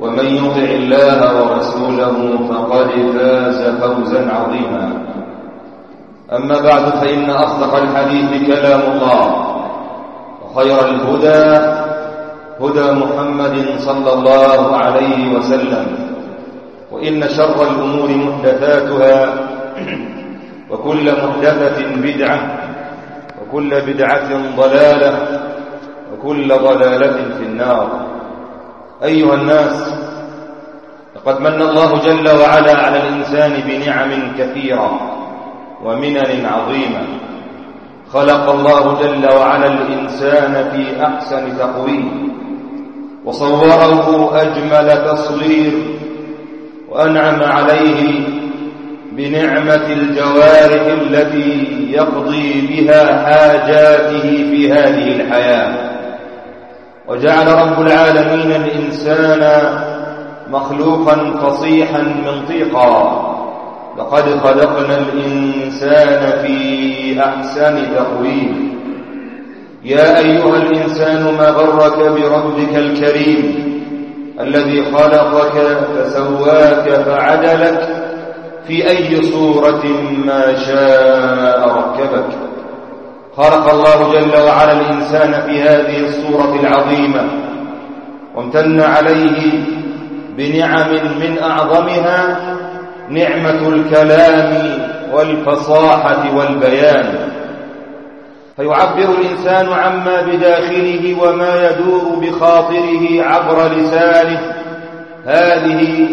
ومن يطع الله ورسوله فقد فاز فوزا عظيما. أما بعد فإن أصدق الحديث كلام الله وخير الهدى هدى محمد صلى الله عليه وسلم وإن شر الأمور محدثاتها وكل محدثة بدعة وكل بدعة ضلالة وكل ضلالة في النار. أيها الناس لقد من الله جل وعلا على الإنسان بنعم كثيرة ومنن عظيمة. خلق الله جل وعلا الإنسان في أحسن تقويم وصوره أجمل تصوير وأنعم عليه بنعمة الجوارح التي يقضي بها حاجاته في هذه الحياة. وجعل رب العالمين الإنسان مخلوقا فصيحا منطقا لقد خلقنا الإنسان في أحسن تقويم. يا أيها الإنسان ما غرك بربك الكريم الذي خلقك فسواك فعدلك؟ في أي صورة ما شاء ركبك؟ خلق الله جل وعلا الإنسان في هذه الصورة العظيمة وامتن عليه بنعم من أعظمها نعمة الكلام والفصاحة والبيان. فيعبر الإنسان عما بداخله وما يدور بخاطره عبر لسانه هذه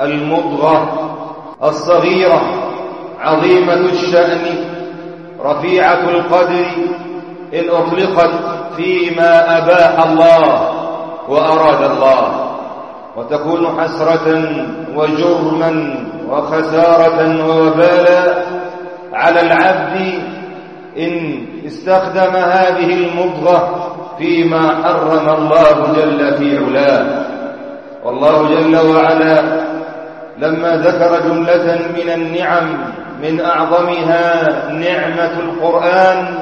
المضغة الصغيرة عظيمة الشأن. رفيعة القدر إن أطلقت فيما أباح الله وأراد الله وتكون حسرة وجرما وخسارة ووبالا على العبد إن استخدم هذه المضغة فيما حرم الله جل في علاه. والله جل وعلا لما ذكر جملة من النعم من أعظمها نعمة القرآن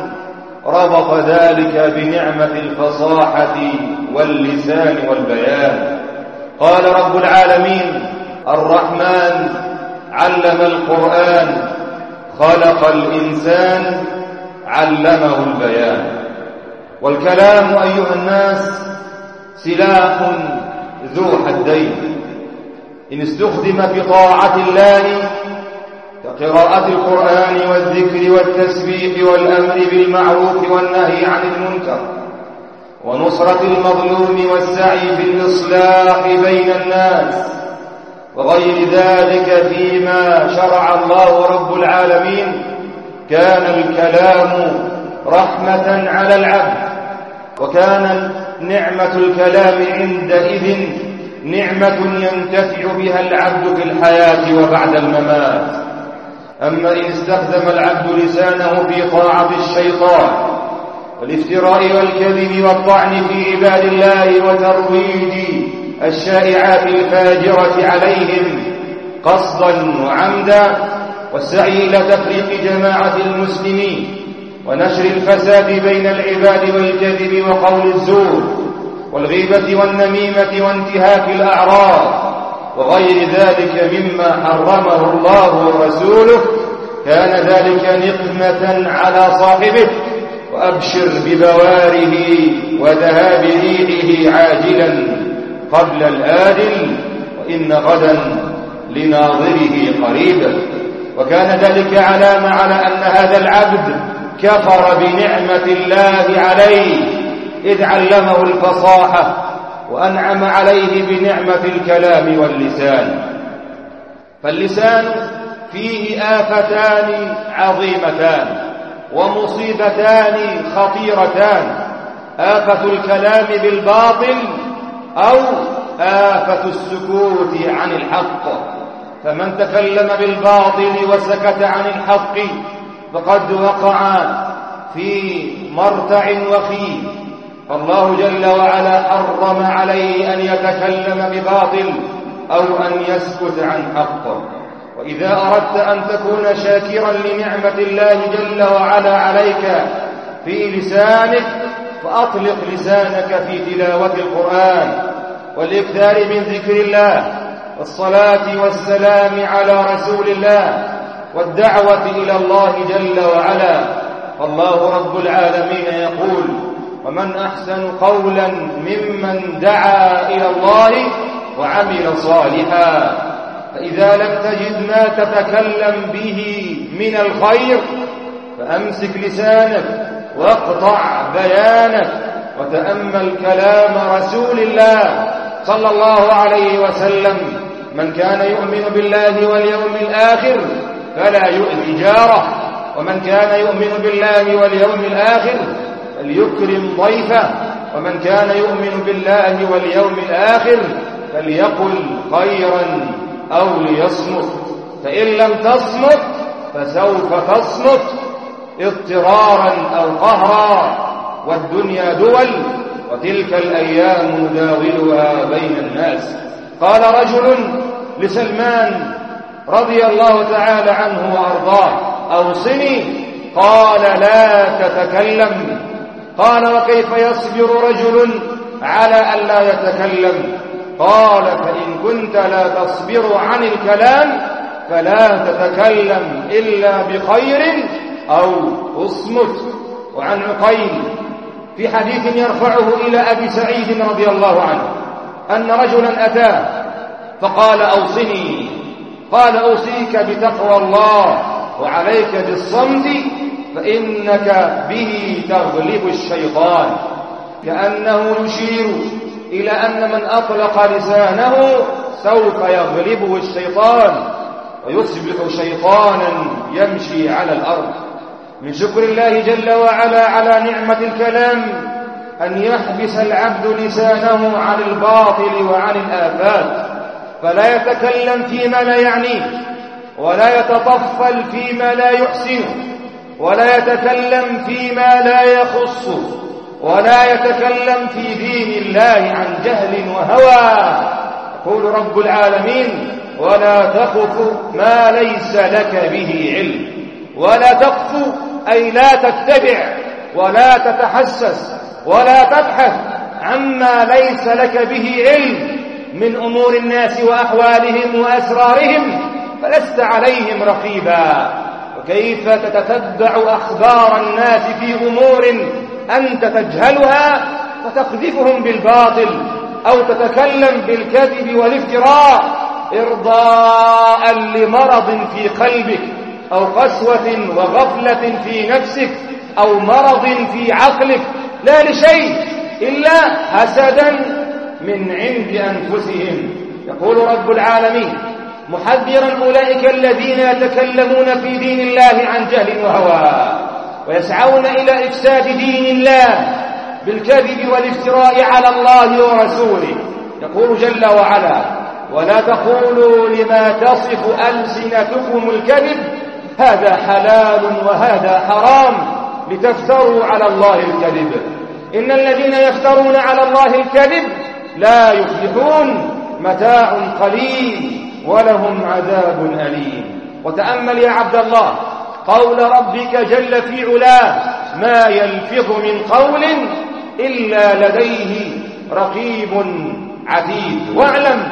ربط ذلك بنعمة الفصاحة واللسان والبيان. قال رب العالمين الرحمن علم القرآن خلق الإنسان علمه البيان. والكلام أيها الناس سلاح ذو حدين إن استخدم في طاعة الله كقراءة القرآن والذكر والتسبيح والأمر بالمعروف والنهي عن المنكر ونصرة المظلوم والسعي في الإصلاح بين الناس وغير ذلك فيما شرع الله رب العالمين كان الكلام رحمة على العبد وكان نعمة الكلام عندئذ نعمة ينتفع بها العبد في الحياة وبعد الممات أما إن استخدم العبد لسانه في طاعة الشيطان والافتراء والكذب والطعن في عباد الله وترويج الشائعات الفاجرة عليهم قصدا وعمدا والسعي إلى تفريق جماعة المسلمين ونشر الفساد بين العباد والكذب وقول الزور والغيبة والنميمة وانتهاك الأعراض وغير ذلك مما حرمه الله ورسوله كان ذلك نقمة على صاحبه وأبشر ببواره وذهاب ريحه عاجلا قبل الآدل وإن غدا لناظره قريبا. وكان ذلك علامة على أن هذا العبد كفر بنعمة الله عليه إذ علمه الفصاحة وأنعم عليه بنعمة الكلام واللسان. فاللسان فيه آفتان عظيمتان ومصيبتان خطيرتان. آفة الكلام بالباطل أو آفة السكوت عن الحق. فمن تكلم بالباطل وسكت عن الحق فقد وقع في مرتع وخيم. فالله جل وعلا حرم عليه أن يتكلم بباطل أو أن يسكت عن حق. وإذا أردت أن تكون شاكرا لنعمة الله جل وعلا عليك في لسانك فأطلق لسانك في تلاوة القرآن والإكثار من ذكر الله. والصلاة والسلام على رسول الله والدعوة إلى الله جل وعلا. فالله رب العالمين يقول ومن أحسن قولا ممن دعا إلى الله وعمل صالحا. فإذا لم تجد ما تتكلم به من الخير فأمسك لسانك واقطع بيانك وتأمل كلام رسول الله صلى الله عليه وسلم. من كان يؤمن بالله واليوم الآخر فلا يؤذي جاره ومن كان يؤمن بالله واليوم الآخر فليكرم ضيفه ومن كان يؤمن بالله واليوم الآخر فليقل خيرا أو ليصمت. فإن لم تصمت فسوف تصمت اضطرارا أو قهرا. والدنيا دول وتلك الأيام نداولها بين الناس. قال رجل لسلمان رضي الله تعالى عنه وأرضاه أوصني؟ قال لا تتكلم. قال وكيف يصبر رجل على أن لا يتكلم؟ قال فإن كنت لا تصبر عن الكلام فلا تتكلم إلا بخير أو أصمت. وعن عقيل في حديث يرفعه إلى أبي سعيد رضي الله عنه أن رجلا أتاه فقال أوصني قال أوصيك بتقوى الله وعليك بالصمت فإنك به تغلب الشيطان كأنه يشير إلى أن من أطلق لسانه سوف يغلبه الشيطان ويصبح شيطانا يمشي على الأرض. من شكر الله جل وعلا على نعمة الكلام أن يحبس العبد لسانه عن الباطل وعن الآفات فلا يتكلم فيما لا يعنيه ولا يتطفل فيما لا يحسنه. ولا يتكلم فيما لا يخصه ولا يتكلم في دين الله عن جهل وهوى. يقول رب العالمين ولا تقف ما ليس لك به علم ولا تقف أي لا تتبع ولا تتحسس ولا تبحث عما ليس لك به علم من أمور الناس وأحوالهم وأسرارهم فلست عليهم رقيبا. وكيف تتتبع أخبار الناس في أمور أنت تجهلها فتقذفهم بالباطل أو تتكلم بالكذب والافتراء إرضاء لمرض في قلبك أو قسوة وغفلة في نفسك أو مرض في عقلك لا لشيء إلا حسدا من عند أنفسهم. يقول رب العالمين محذرا أولئك الذين يتكلمون في دين الله عن جهل وهوى ويسعون إلى إفساد دين الله بالكذب والافتراء على الله ورسوله. يقول جل وعلا ولا تقولوا لما تصف ألسنتكم الكذب هذا حلال وهذا حرام لتفتروا على الله الكذب. إن الذين يفترون على الله الكذب لا يفلحون متاع قليل. ولهم عذاب أليم. وتأمل يا عبد الله قول ربك جل في علاه ما يلفظ من قول إلا لديه رقيب عتيد. واعلم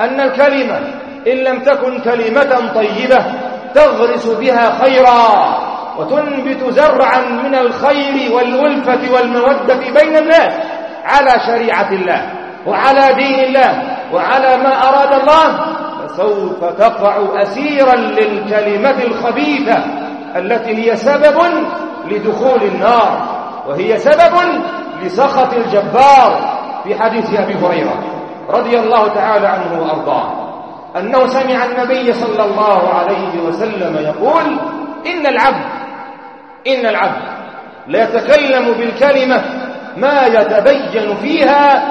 أن الكلمة إن لم تكن كلمة طيبة تغرس بها خيرا وتنبت زرعا من الخير والألفة والمودة بين الناس على شريعة الله وعلى دين الله وعلى ما أراد الله فسوف تقع أسيرا للكلمة الخبيثة التي هي سبب لدخول النار وهي سبب لسخط الجبار في حديث أبي هريرة رضي الله تعالى عنه وأرضاه. أنه سمع النبي صلى الله عليه وسلم يقول إن العبد إن العبد لا يتكلم بالكلمة ما يتبين فيها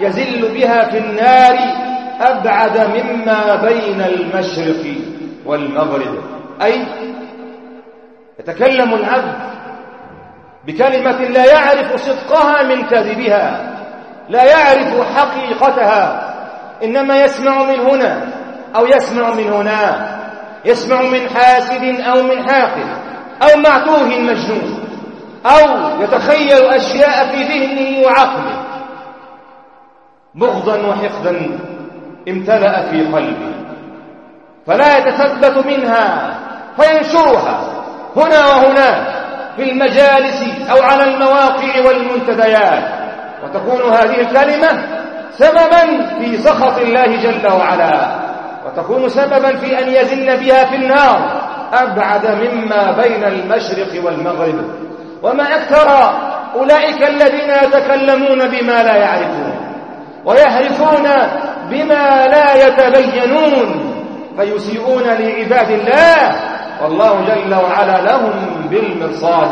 يزل بها في النار أبعد مما بين المشرق والمغرب. أي يتكلم العبد بكلمة لا يعرف صدقها من كذبها لا يعرف حقيقتها إنما يسمع من هنا أو يسمع من هنا يسمع من حاسد أو من حاقد أو معتوه مجنون أو يتخيل أشياء في ذهنه وعقله. بغضا وحقدا امتلأ في قلبه فلا يتثبت منها فينشرها هنا وهناك في المجالس أو على المواقع والمنتديات. وتكون هذه الكلمة سببا في سخط الله جل وعلا. وتكون سببا في أن يزل بها في النار. أبعد مما بين المشرق والمغرب. وما أكثر أولئك الذين يتكلمون بما لا يعرفون. ويهرفون بما لا يتبينون فيسيئون لعباد الله والله جل وعلا لهم بالمرصاد.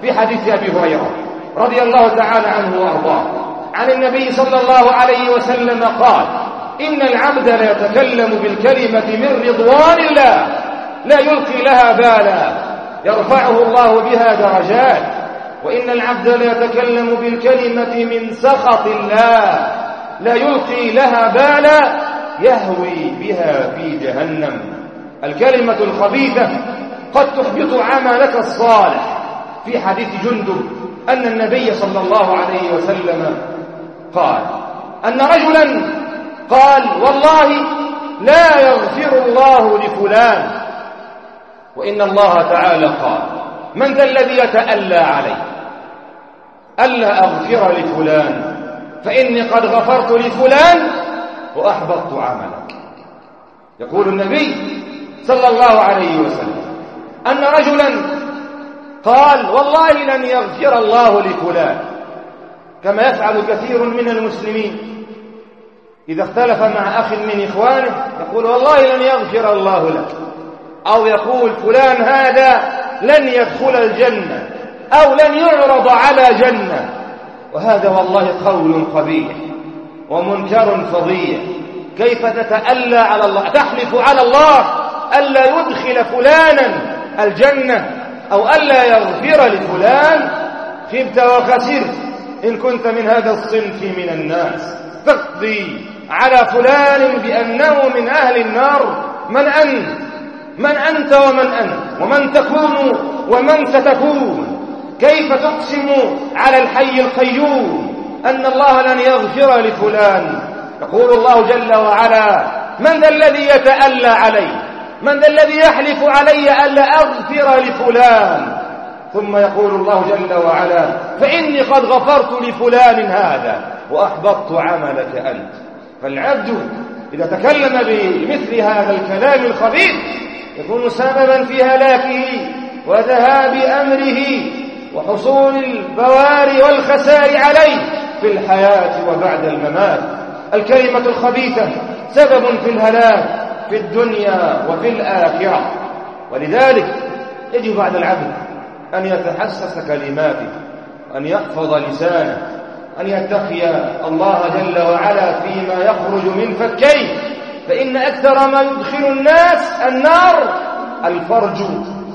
في حديث أبي هريرة رضي الله تعالى عنه وأرضاه عن النبي صلى الله عليه وسلم قال إن العبد لا يتكلم بالكلمة من رضوان الله لا يلقي لها بالا يرفعه الله بها درجات. وإن العبد لا يتكلم بالكلمة من سخط الله لا يلقي لها بالا يهوي بها في جهنم. الكلمة الخبيثة قد تحبط عملك الصالح. في حديث جندب أن النبي صلى الله عليه وسلم قال أن رجلا قال والله لا يغفر الله لفلان. وإن الله تعالى قال من ذا الذي يتألى علي ألا أغفر لفلان؟ فإني قد غفرت لفلان وأحبطت عملك. يقول النبي صلى الله عليه وسلم أن رجلا قال والله لن يغفر الله لفلان كما يفعل كثير من المسلمين. إذا اختلف مع أخ من إخوانه يقول والله لن يغفر الله لك. أو يقول فلان هذا لن يدخل الجنة أو لن يعرض على جنة. وهذا والله قول قبيح ومنكر فظيع كيف تتألى على الله؟ تحلف على الله ألا يدخل فلانا الجنة أو ألا يغفر لفلان؟ خبت وخسرت. إن كنت من هذا الصنف من الناس. تقضي على فلان بأنه من أهل النار. من أنت؟ من أنت ومن أنت ومن تكون؟ ومن ستكون؟ كيف تقسم على الحي القيوم أن الله لن يغفر لفلان؟ يقول الله جل وعلا من ذا الذي يتألى علي؟ من ذا الذي يحلف علي ألا أغفر لفلان؟ ثم يقول الله جل وعلا فإني قد غفرت لفلان هذا وأحبطت عملك أنت. فالعبد إذا تكلم بمثل هذا الكلام الخبيث يكون سببا في هلاكه وذهاب أمره وحصول البوار والخسار عليه في الحياة وبعد الممات. الكلمة الخبيثة سبب في الهلاك في الدنيا وفي الآخرة. ولذلك يجب على العبد أن يتحسس كلماته أن يحفظ لسانه أن يتقي الله جل وعلا فيما يخرج من فكيه فإن أكثر ما يدخل الناس النار الفرج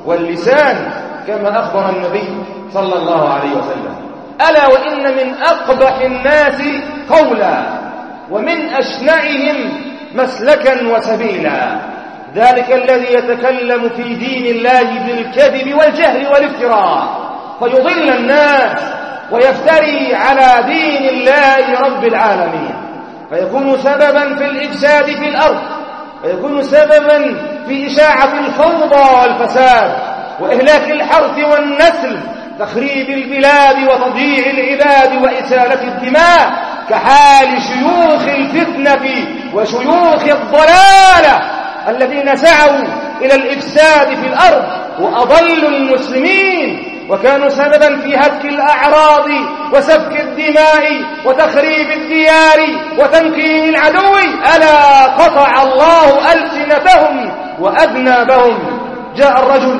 واللسان. كما أخبر النبي صلى الله عليه وسلم. ألا وإن من أقبح الناس قولا ومن أشنعهم مسلكا وسبيلا. ذلك الذي يتكلم في دين الله بالكذب والجهل والافتراء. فيضل الناس ويفتري على دين الله رب العالمين. فيكون سببا في الإفساد في الأرض. ويكون سببا في إشاعة الفوضى والفساد. وإهلاك الحرث والنسل تخريب البلاد وتضييع العباد وإسالة الدماء كحال شيوخ الفتنة وشيوخ الضلالة الذين سعوا إلى الإفساد في الأرض وأضلوا المسلمين وكانوا سببا في هتك الأعراض وسفك الدماء وتخريب الديار وتمكين العدو. ألا قطع الله ألسنتهم وأذنابهم. جاء الرجل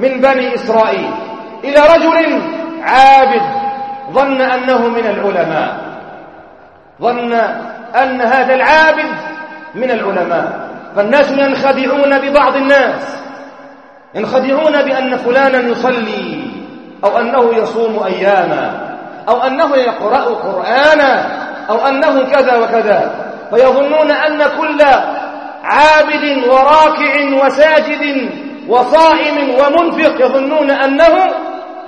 من بني إسرائيل إلى رجل عابد ظن أنه من العلماء. ظن أن هذا العابد من العلماء. فالناس ينخدعون ببعض الناس. ينخدعون بأن فلانا يصلي أو أنه يصوم أياما أو أنه يقرأ قرآنا أو أنه كذا وكذا. فيظنون أن كل عابد وراكع وساجد وصائم ومنفق يظنون أنه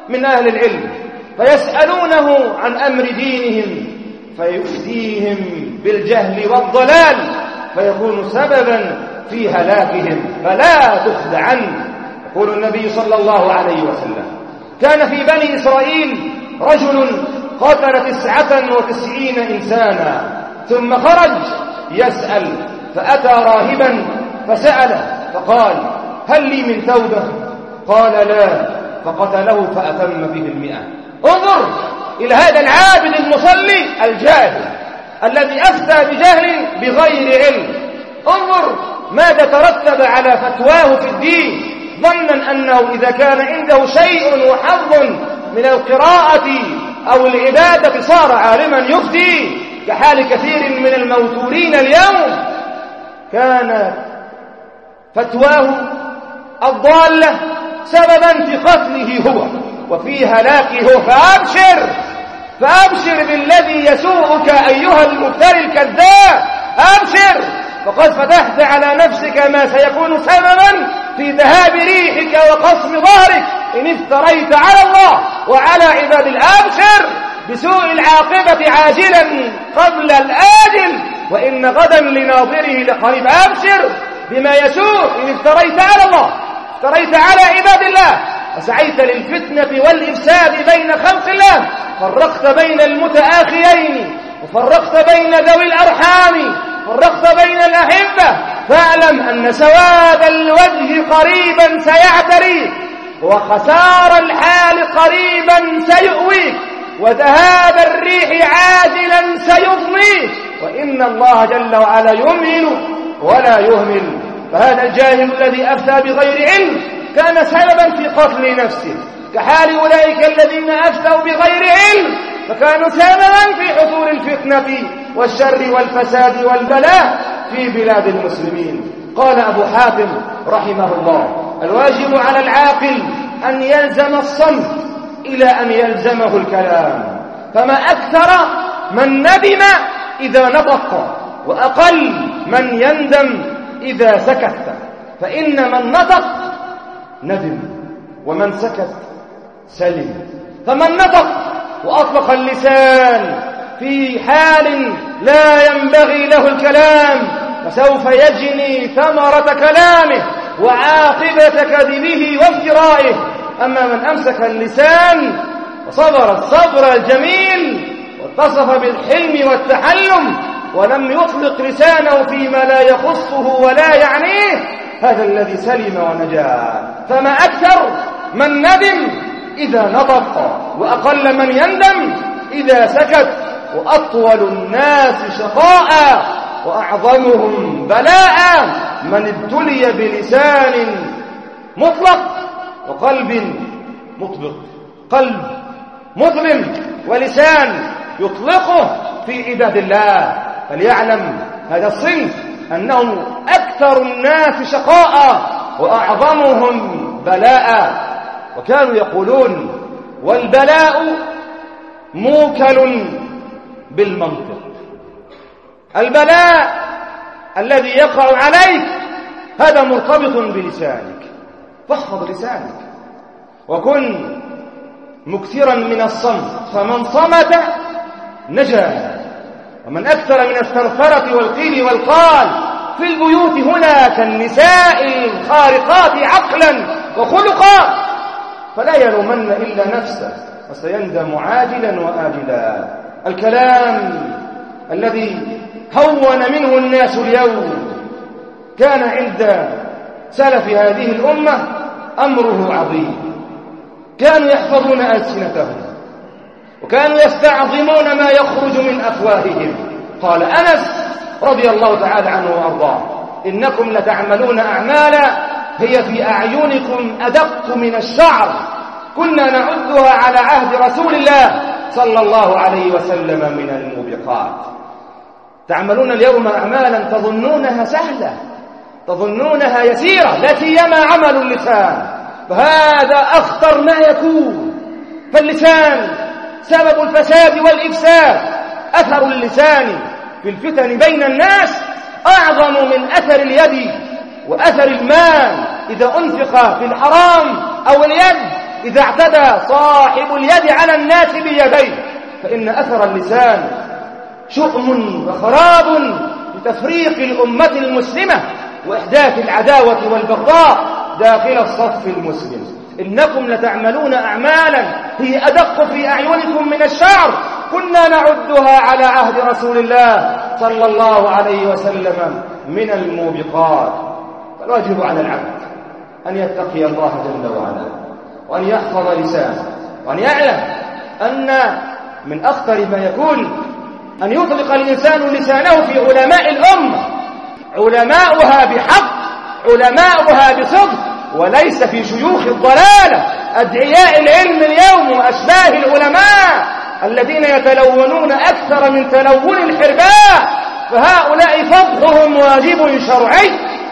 من أهل العلم فيسألونه عن أمر دينهم فيفتيهم بالجهل والضلال فيكون سببا في هلاكهم فلا تخدعن يقول النبي صلى الله عليه وسلم كان في بني إسرائيل رجل قتل تسعة وتسعين إنسانا ثم خرج يسأل فأتى راهبا فسأله فقال هل لي من توبة قال لا فقتله فأتم به المئة. انظر إلى هذا العابد المصلي الجاهل الذي أفتى بجهل بغير علم. انظر ماذا ترتب على فتواه في الدين. ظنا أنه إذا كان عنده شيء وحظ من القراءة أو العبادة صار عالما يفتي. كحال كثير من الموتورين اليوم كانت فتواه الضالة سببا في قتله هو وفي هلاكه فأبشر فأبشر بالذي يسوءك أيها المفتري الكذاب أبشر فقد فتحت على نفسك ما سيكون سببا في ذهاب ريحك وقصم ظهرك إن افتريت على الله وعلى عباد الأبشر بسوء العاقبة عاجلا قبل الآجل وإن غدا لناظره لقريب أبشر بما يسوء إن افتريت على الله افتريت على عباد الله وسعيت للفتنة والإفساد بين خلق الله. فرقت بين المتآخيين وفرقت بين ذوي الأرحام فرقت بين الأحبة. فاعلم أن سواد الوجه قريبا سيعتريك وخسار الحال قريبا سيؤويك وذهاب الريح عاجلا سيضنيك وإن الله جل وعلا يمهل ولا يهمل. فهذا الجاهل الذي أفتى بغير علم كان سببا في قتل نفسه كحال أولئك الذين أفتوا بغير علم فكانوا سببا في حصول الفتنة والشر والفساد والبلاء في بلاد المسلمين. قال أبو حاتم رحمه الله الواجب على العاقل أن يلزم الصمت إلى أن يلزمه الكلام فما أكثر من ندم إذا نطق وأقل من يندم إذا سكت فإن من نطق ندم ومن سكت سلم. فمن نطق وأطلق اللسان في حال لا ينبغي له الكلام فسوف يجني ثمرة كلامه وعاقبة كذبه وافترائه أما من أمسك اللسان وصبر الصبر الجميل واتصف بالحلم والتحلم ولم يطلق لسانه فيما لا يخصه ولا يعنيه هذا الذي سلم ونجا. فما أكثر من ندم إذا نطق وأقل من يندم إذا سكت. وأطول الناس شقاء وأعظمهم بلاء. من ابتلي بلسان مطلق وقلب مطبق قلب مظلم ولسان يطلقه في عباد الله. فليعلم هذا الصنف أنهم أكثر الناس شقاء وأعظمهم بلاء. وكانوا يقولون والبلاء موكل بالمنطق. البلاء الذي يقع عليك هذا مرتبط بلسانك. فاحفظ لسانك. وكن مكثرا من الصمت فمن صمت نجا. ومن أكثر من الثرثرة والقيل والقال في البيوت هنا كالنساء الخارقات عقلا وخلقا فلا يلومن إلا نفسه وسيندم عاجلا وآجلا. الكلام الذي هون منه الناس اليوم كان عند سلف هذه الأمة أمره عظيم. كانوا يحفظون ألسنتهم. وكانوا يستعظمون ما يخرج من أفواههم. قال أنس رضي الله تعالى عنه وأرضاه إنكم لتعملون أعمالا هي في أعينكم أدق من الشعر. كنا نعدها على عهد رسول الله صلى الله عليه وسلم من الموبقات. تعملون اليوم أعمالا تظنونها سهلة تظنونها يسيرة لا سيما عمل اللسان. فهذا أخطر ما يكون. فاللسان سبب الفساد والإفساد. أثر اللسان في الفتن بين الناس أعظم من أثر اليد وأثر المال. إذا أنفق في الحرام أو اليد إذا اعتدى صاحب اليد على الناس بيديه فإن أثر اللسان شؤم وخراب لتفريق الأمة المسلمة وإحداث العداوة والبغضاء داخل الصف المسلم. إنكم لتعملون أعمالا هي أدق في أعينكم من الشعر كنا نعدها على عهد رسول الله صلى الله عليه وسلم من الموبقات. فالواجب على العبد أن يتقي الله جل وعلا وأن يحفظ لسانه وأن يعلم أن من أخطر ما يكون أن يطلق الإنسان لسانه في علماء الأمة. علماؤها بحق علماؤها بصدق. وليس في شيوخ الضلالة أدعياء العلم اليوم وأشباه العلماء الذين يتلونون أكثر من تلون الحرباء فهؤلاء فضحهم واجب شرعي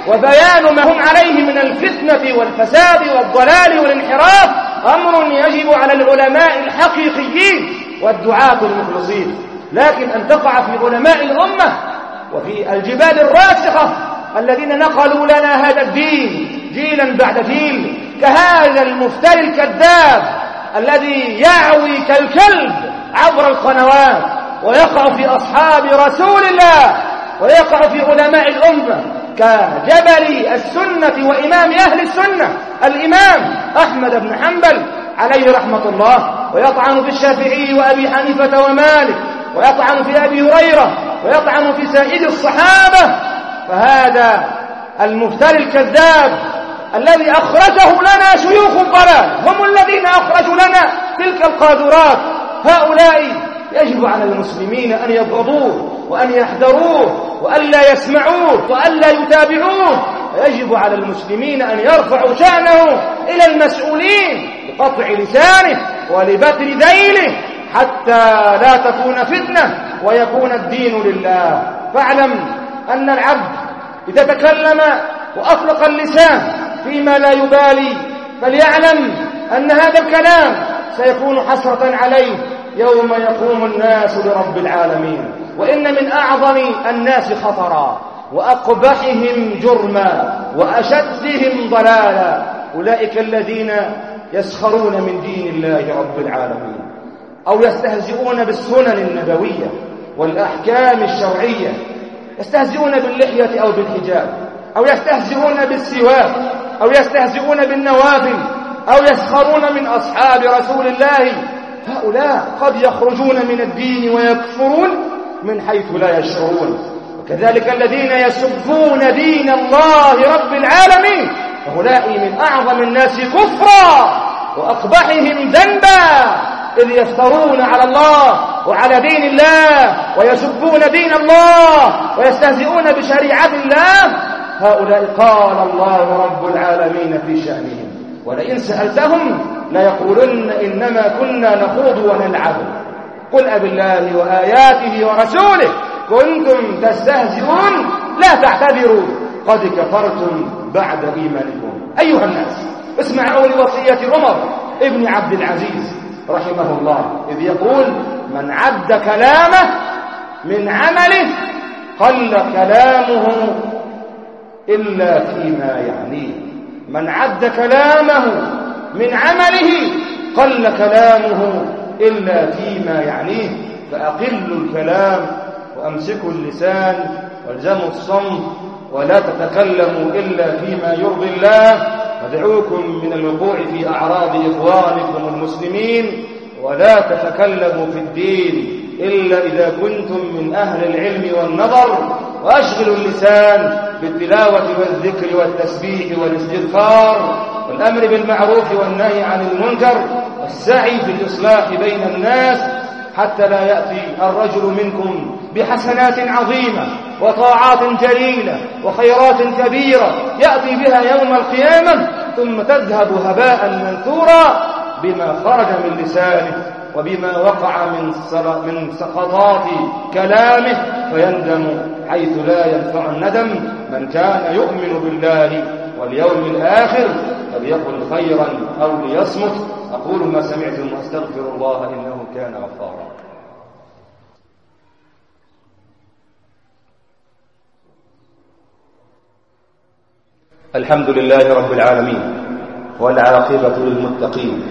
وبيان ما هم عليه من الفتنة والفساد والضلال والانحراف أمر يجب على العلماء الحقيقيين والدعاة المخلصين. لكن أن تقع في علماء الأمة وفي الجبال الراسخة الذين نقلوا لنا هذا الدين جيلا بعد جيل كهذا المفتري الكذاب الذي يعوي كالكلب عبر القنوات ويقع في أصحاب رسول الله ويقع في علماء الأمة كجبل السنة وإمام أهل السنة الإمام أحمد بن حنبل عليه رحمة الله ويطعن في الشافعي وأبي حنيفة ومالك ويطعن في أبي هريرة ويطعن في سائد الصحابة فهذا المفتري الكذاب الذي أخرجه لنا شيوخ الضلال هم الذين أخرجوا لنا تلك القاذورات. هؤلاء يجب على المسلمين أن يبغضوه وأن يحذروه وألا يسمعوه وألا يتابعوه. ويجب على المسلمين أن يرفعوا شأنه إلى المسؤولين بقطع لسانه ولبتر ذيله حتى لا تكون فتنة ويكون الدين لله. فاعلم أن العبد إذا تكلم وأطلق اللسان فيما لا يبالي. فليعلم أن هذا الكلام سيكون حسرة عليه يوم يقوم الناس لرب العالمين. وإن من أعظم الناس خطرا وأقبحهم جرما وأشدهم ضلالا. أولئك الذين يسخرون من دين الله رب العالمين. أو يستهزئون بالسنن النبوية والأحكام الشرعية. يستهزئون باللحية أو بالحجاب. أو يستهزئون بالسواك. أو يستهزئون بالنوافل أو يسخرون من أصحاب رسول الله. هؤلاء قد يخرجون من الدين ويكفرون من حيث لا يشعرون. وكذلك الذين يسبون دين الله رب العالمين هؤلاء من أعظم الناس كفرا وأقبحهم ذنبا إذ يفترون على الله وعلى دين الله ويسبون دين الله ويستهزئون بشريعة الله هؤلاء قال الله رب العالمين في شأنهم. ولئن سألتهم ليقولن إنما كنا نخوض ونلعب. قل أب الله وآياته ورسوله كنتم تستهزئون لا تعتذروا. قد كفرتم بعد إيمانكم. أيها الناس اسمعوا لوصية عمر ابن عبد العزيز رحمه الله إذ يقول من عد كلامه من عمله قل كلامه إلا فيما يعنيه. من عد كلامه من عمله قل كلامه إلا فيما يعنيه. فأقلوا الكلام وأمسكوا اللسان والزموا الصمت ولا تتكلموا إلا فيما يرضي الله. ندعوكم من الوقوع في أعراض إخوانكم المسلمين. ولا تتكلموا في الدين إلا إذا كنتم من أهل العلم والنظر. وأشغلوا اللسان بالتلاوة والذكر والتسبيح والاستغفار والأمر بالمعروف والنهي عن المنكر والسعي في الإصلاح بين الناس حتى لا يأتي الرجل منكم بحسنات عظيمة وطاعات جليلة وخيرات كبيرة يأتي بها يوم القيامة ثم تذهب هباء منثورا بما خرج من لسانه. وبما وقع من من سقطات كلامه فيندم حيث لا ينفع الندم من كان يؤمن بالله واليوم الآخر فليقل خيرا أو ليصمت. أقول ما سمعتم وأستغفر الله إنه كان غفارا. الحمد لله رب العالمين والعاقبة للمتقين.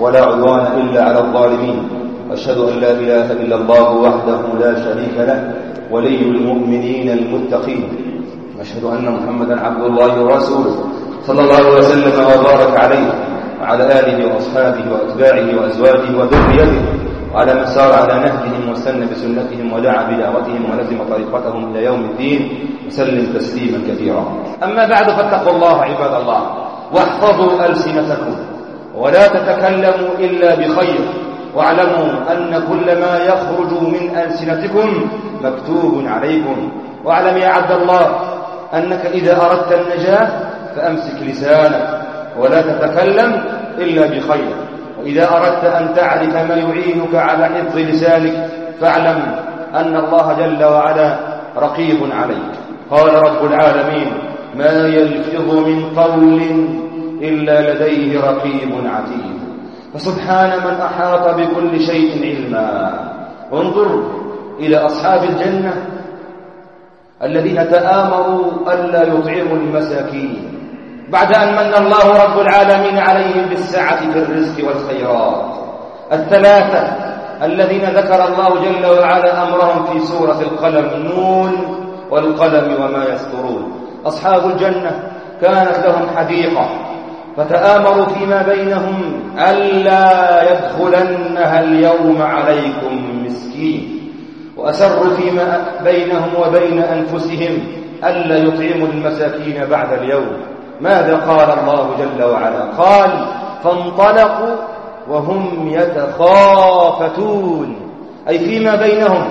ولا عدوان إلا على الظالمين. واشهد أن لا إله إلا الله وحده لا شريك له ولي المؤمنين المتقين. واشهد أن محمدا عبد الله ورسوله صلى الله وسلم وبارك عليه وعلى آله وأصحابه وأتباعه وأزواجه وذريته وعلى من سار على نهجهم واستنى بسنتهم ودعا بدعوتهم ولزم طريقتهم إلى يوم الدين وسلم تسليما كثيرا. أما بعد فاتقوا الله عباد الله واحفظوا ألسنتكم. ولا تتكلموا إلا بخير. واعلموا أن كل ما يخرج من ألسنتكم مكتوب عليكم. واعلم يا عبد الله أنك إذا أردت النجاة فأمسك لسانك. ولا تتكلم إلا بخير. وإذا أردت أن تعرف ما يعينك على حفظ لسانك فاعلم أن الله جل وعلا رقيب عليك. قال رب العالمين ما يلفظ من قول إلا لديه رقيب عتيد. فسبحان من أحاط بكل شيء علما. انظر إلى أصحاب الجنة الذين تآمروا ألا يطعموا المساكين. بعد أن من الله رب العالمين عليهم بالسعة في الرزق والخيرات. الثلاثة الذين ذكر الله جل وعلا أمرهم في سورة القلم نون والقلم وما يسطرون أصحاب الجنة كانت لهم حديقة. فتآمروا فيما بينهم ألا يدخلنها اليوم عليكم مسكين. وأسروا فيما بينهم وبين أنفسهم ألا يطعموا المساكين بعد اليوم. ماذا قال الله جل وعلا؟ قال فانطلقوا وهم يتخافتون. أي فيما بينهم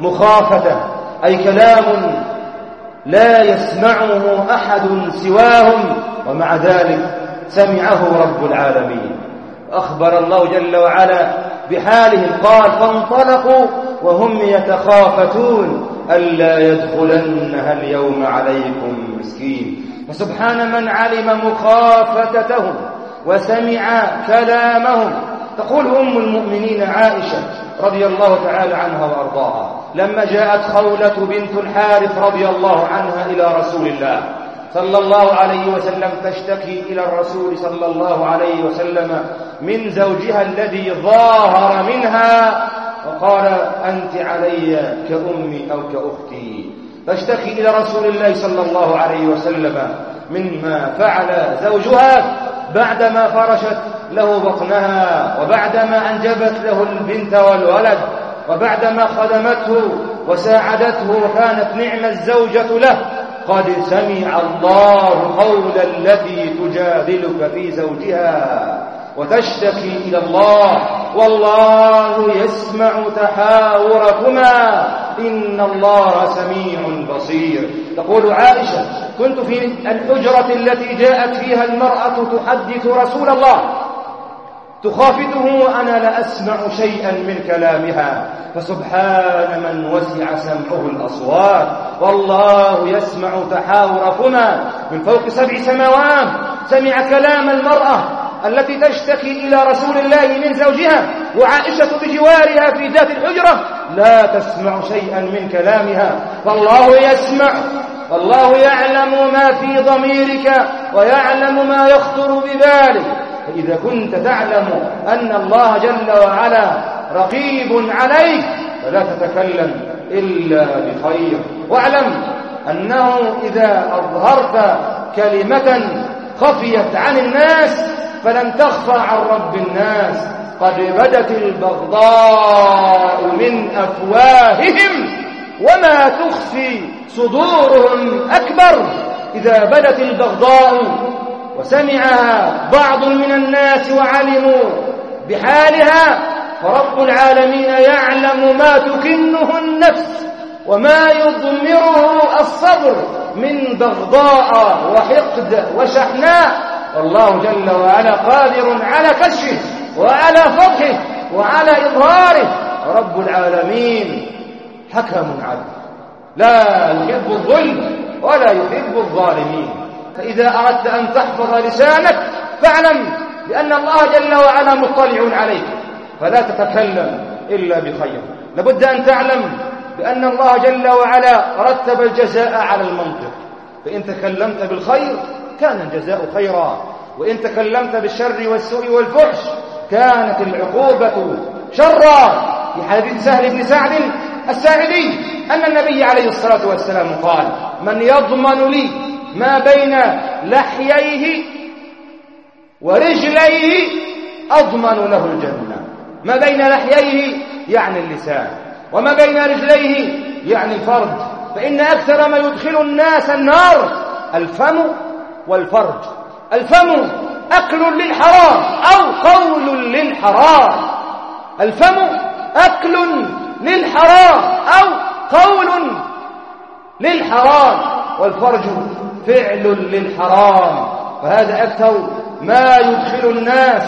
مخافة أي كلام لا يسمعه أحد سواهم. ومع ذلك سمعه رب العالمين. أخبر الله جل وعلا بحالهم قال فانطلقوا وهم يتخافتون ألا يدخلنها اليوم عليكم مسكين. فسبحان من علم مخافتتهم وسمع كلامهم. تقول أم المؤمنين عائشة رضي الله تعالى عنها وأرضاها لما جاءت خولة بنت الحارث رضي الله عنها إلى رسول الله صلى الله عليه وسلم تشتكي إلى الرسول صلى الله عليه وسلم من زوجها الذي ظاهر منها وقال أنت علي كأمي أو كأختي. تشتكي إلى رسول الله صلى الله عليه وسلم مما فعل زوجها بعدما فرشت له بطنها وبعدما أنجبت له البنت والولد وبعدما خدمته وساعدته وكانت نعم الزوجة له. قد سمع الله قول التي تجادلك في زوجها وتشتكي إلى الله. والله يسمع تحاوركما. إن الله سميع بصير. تقول عائشة كنت في الحجرة التي جاءت فيها المرأة تحدث رسول الله. تخافته وأنا لا أسمع شيئا من كلامها. فسبحان من وسع سمعه الأصوات. والله يسمع تحاوركما من فوق سبع سماوات سمع كلام المرأة التي تشتكي إلى رسول الله من زوجها. وعائشة بجوارها في ذات الحجرة. لا تسمع شيئا من كلامها. فالله يسمع. والله يعلم ما في ضميرك. ويعلم ما يخطر ببالك. فإذا كنت تعلم أن الله جل وعلا رقيب عليك فلا تتكلم إلا بخير. واعلم أنه إذا أظهرت كلمة خفيت عن الناس فلن تخفى عن رب الناس. قد بدت البغضاء من أفواههم وما تخفي صدورهم أكبر. إذا بدت البغضاء وسمعها بعض من الناس وعلموا بحالها فرب العالمين يعلم ما تكنه النفس وما يضمره الصبر من بغضاء وحقد وشحناء. والله جل وعلا قادر على كشفه وعلى فضحه وعلى إظهاره. رب العالمين حكم عدل. لا يحب الظلم ولا يحب الظالمين. فإذا أردت أن تحفظ لسانك فاعلم بأن الله جل وعلا مطلع عليك. فلا تتكلم إلا بخير. لابد أن تعلم بأن الله جل وعلا رتب الجزاء على المنطق. فإن تكلمت بالخير كان الجزاء خيرا. وإن تكلمت بالشر والسوء والفحش كانت العقوبة شرا. في حديث سهل بن سعد الساعدي أن النبي عليه الصلاة والسلام قال من يضمن لي ما بين لحييه ورجليه أضمن له الجنة. ما بين لحييه يعني اللسان وما بين رجليه يعني الفرج. فإن أكثر ما يدخل الناس النار الفم والفرج. الفم أكل للحرام أو قول للحرام. الفم أكل للحرام أو قول للحرام. والفرج فعل للحرام فهذا أكثر ما يدخل الناس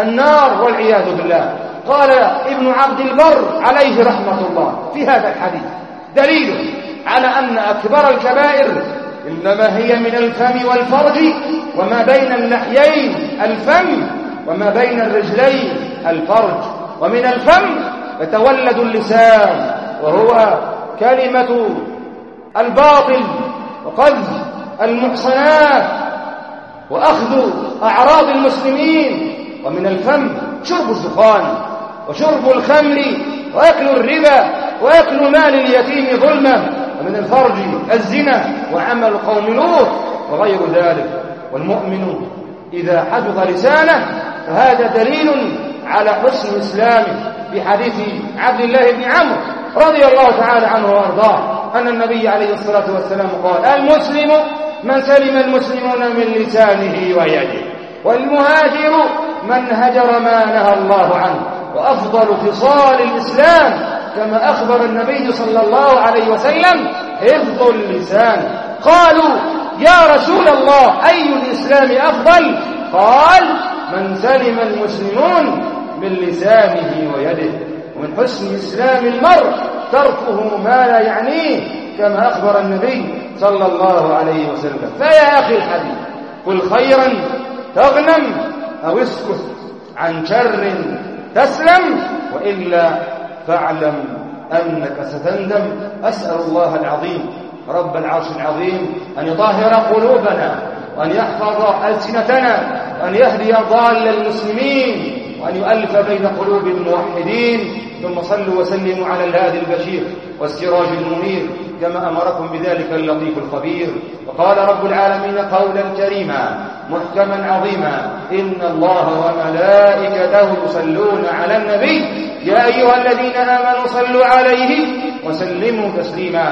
النار والعياذ بالله. قال ابن عبد البر عليه رحمة الله في هذا الحديث. دليل على أن أكبر الكبائر إنما هي من الفم والفرج وما بين اللحيين الفم وما بين الرجلين الفرج. ومن الفم يتولد اللسان وهو كلمة الباطل وقذف المحصنات وأخذ أعراض المسلمين ومن الفم شرب الزخان وشرب الخمر وأكل الربا وأكل مال اليتيم ظلما ومن الفرج الزنا وعمل قوم لوط وغير ذلك والمؤمن إذا حفظ لسانه فهذا دليل على حسن إسلامه في حديث عبد الله بن عمرو رضي الله تعالى عنه وأرضاه أن النبي عليه الصلاة والسلام قال المسلم من سلم المسلمون من لسانه ويده والمهاجر من هجر ما نهى الله عنه وأفضل خصال الإسلام كما أخبر النبي صلى الله عليه وسلم حفظ اللسان. قالوا يا رسول الله أي الإسلام أفضل؟ قال من سلم المسلمون من لسانه ويده ومن حسن إسلام المرء تركه ما لا يعنيه كما أخبر النبي صلى الله عليه وسلم. فيا أخي الحبيب قل خيرا تغنم أو اسكت عن شر تسلم وإلا فاعلم أنك ستندم. أسأل الله العظيم رب العرش العظيم أن يطهر قلوبنا وأن يحفظ ألسنتنا وأن يهدي ضال المسلمين. وأن يؤلف بين قلوب الموحدين ثم صلوا وسلموا على الهادي البشير والسراج المنير كما أمركم بذلك اللطيف الخبير. وقال رب العالمين قولا كريما محكما عظيما إن الله وملائكته يصلون على النبي. يا أيها الذين آمنوا صلوا عليه وسلموا تسليما.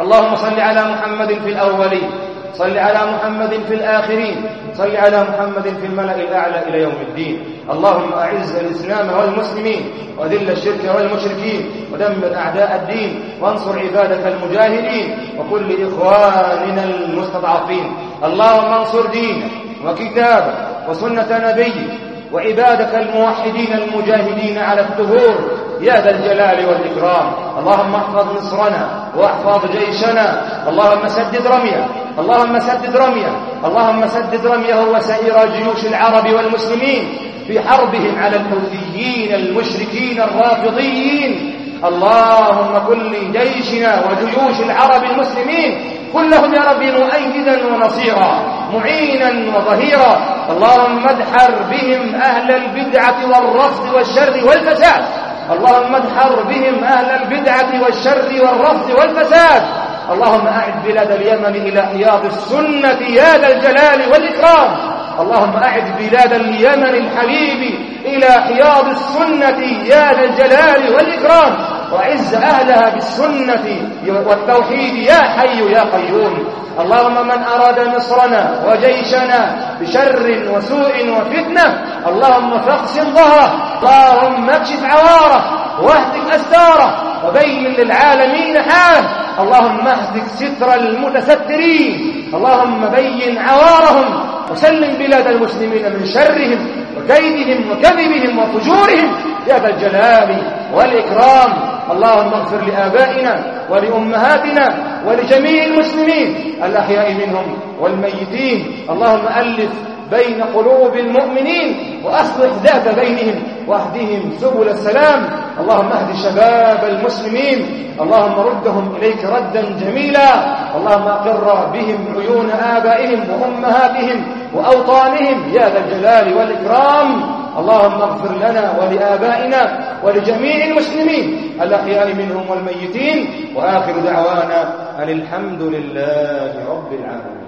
اللهم صل على محمد في الأولين صل على محمد في الآخرين. صل على محمد في الملأ الأعلى إلى يوم الدين. اللهم أعز الإسلام والمسلمين وذل الشرك والمشركين ودمر أعداء الدين وانصر عبادك المجاهدين وكل إخواننا المستضعفين. اللهم انصر دينك وكتابك وسنة نبيك وعبادك الموحدين المجاهدين على الثهور يا ذا الجلال والإكرام. اللهم احفظ مصرنا واحفظ جيشنا. اللهم سدد رمية. اللهم سدد رمية. اللهم سدد رمية وسائر جيوش العرب والمسلمين في حربهم على الحوثيين المشركين الرافضيين. اللهم كن لجيشنا وجيوش العرب المسلمين كلهم يا رب مؤيدا ونصيرا معينا وظهيرا. اللهم ادحر بهم أهل البدعة والرفض والشر والفساد. اللهم ادحر بهم أهل البدعة والشر والرفض والفساد. اللهم أعد بلاد اليمن إلى حياض السنة يا ذا الجلال والإكرام. اللهم أعد بلاد اليمن الحبيب إلى حياض السنة يا ذا الجلال والإكرام. وعز أهلها بالسنة والتوحيد يا حي يا قيوم. اللهم من أراد نصرنا وجيشنا بشر وسوء وفتنة اللهم فاقسم ظهره. اللهم اكشف عواره واهتك أستاره. وبين للعالمين حاله اللهم اهتك ستر المتسترين. اللهم بين عوارهم. وسلم بلاد المسلمين من شرهم وكيدهم وكذبهم وفجورهم. يا ذا الجلال والإكرام. اللهم اغفر لآبائنا ولأمهاتنا ولجميع المسلمين الأحياء منهم والميتين. اللهم ألف بين قلوب المؤمنين وأصلح ذات بينهم واهدهم سبل السلام. اللهم اهد شباب المسلمين. اللهم ردهم إليك ردا جميلا. اللهم أقر بهم عيون آبائهم وأمهاتهم وأوطانهم. يا ذا الجلال والإكرام. اللهم اغفر لنا ولآبائنا ولجميع المسلمين. الأحياء منهم والميتين. وآخر دعوانا أن الحمد لله رب العالمين.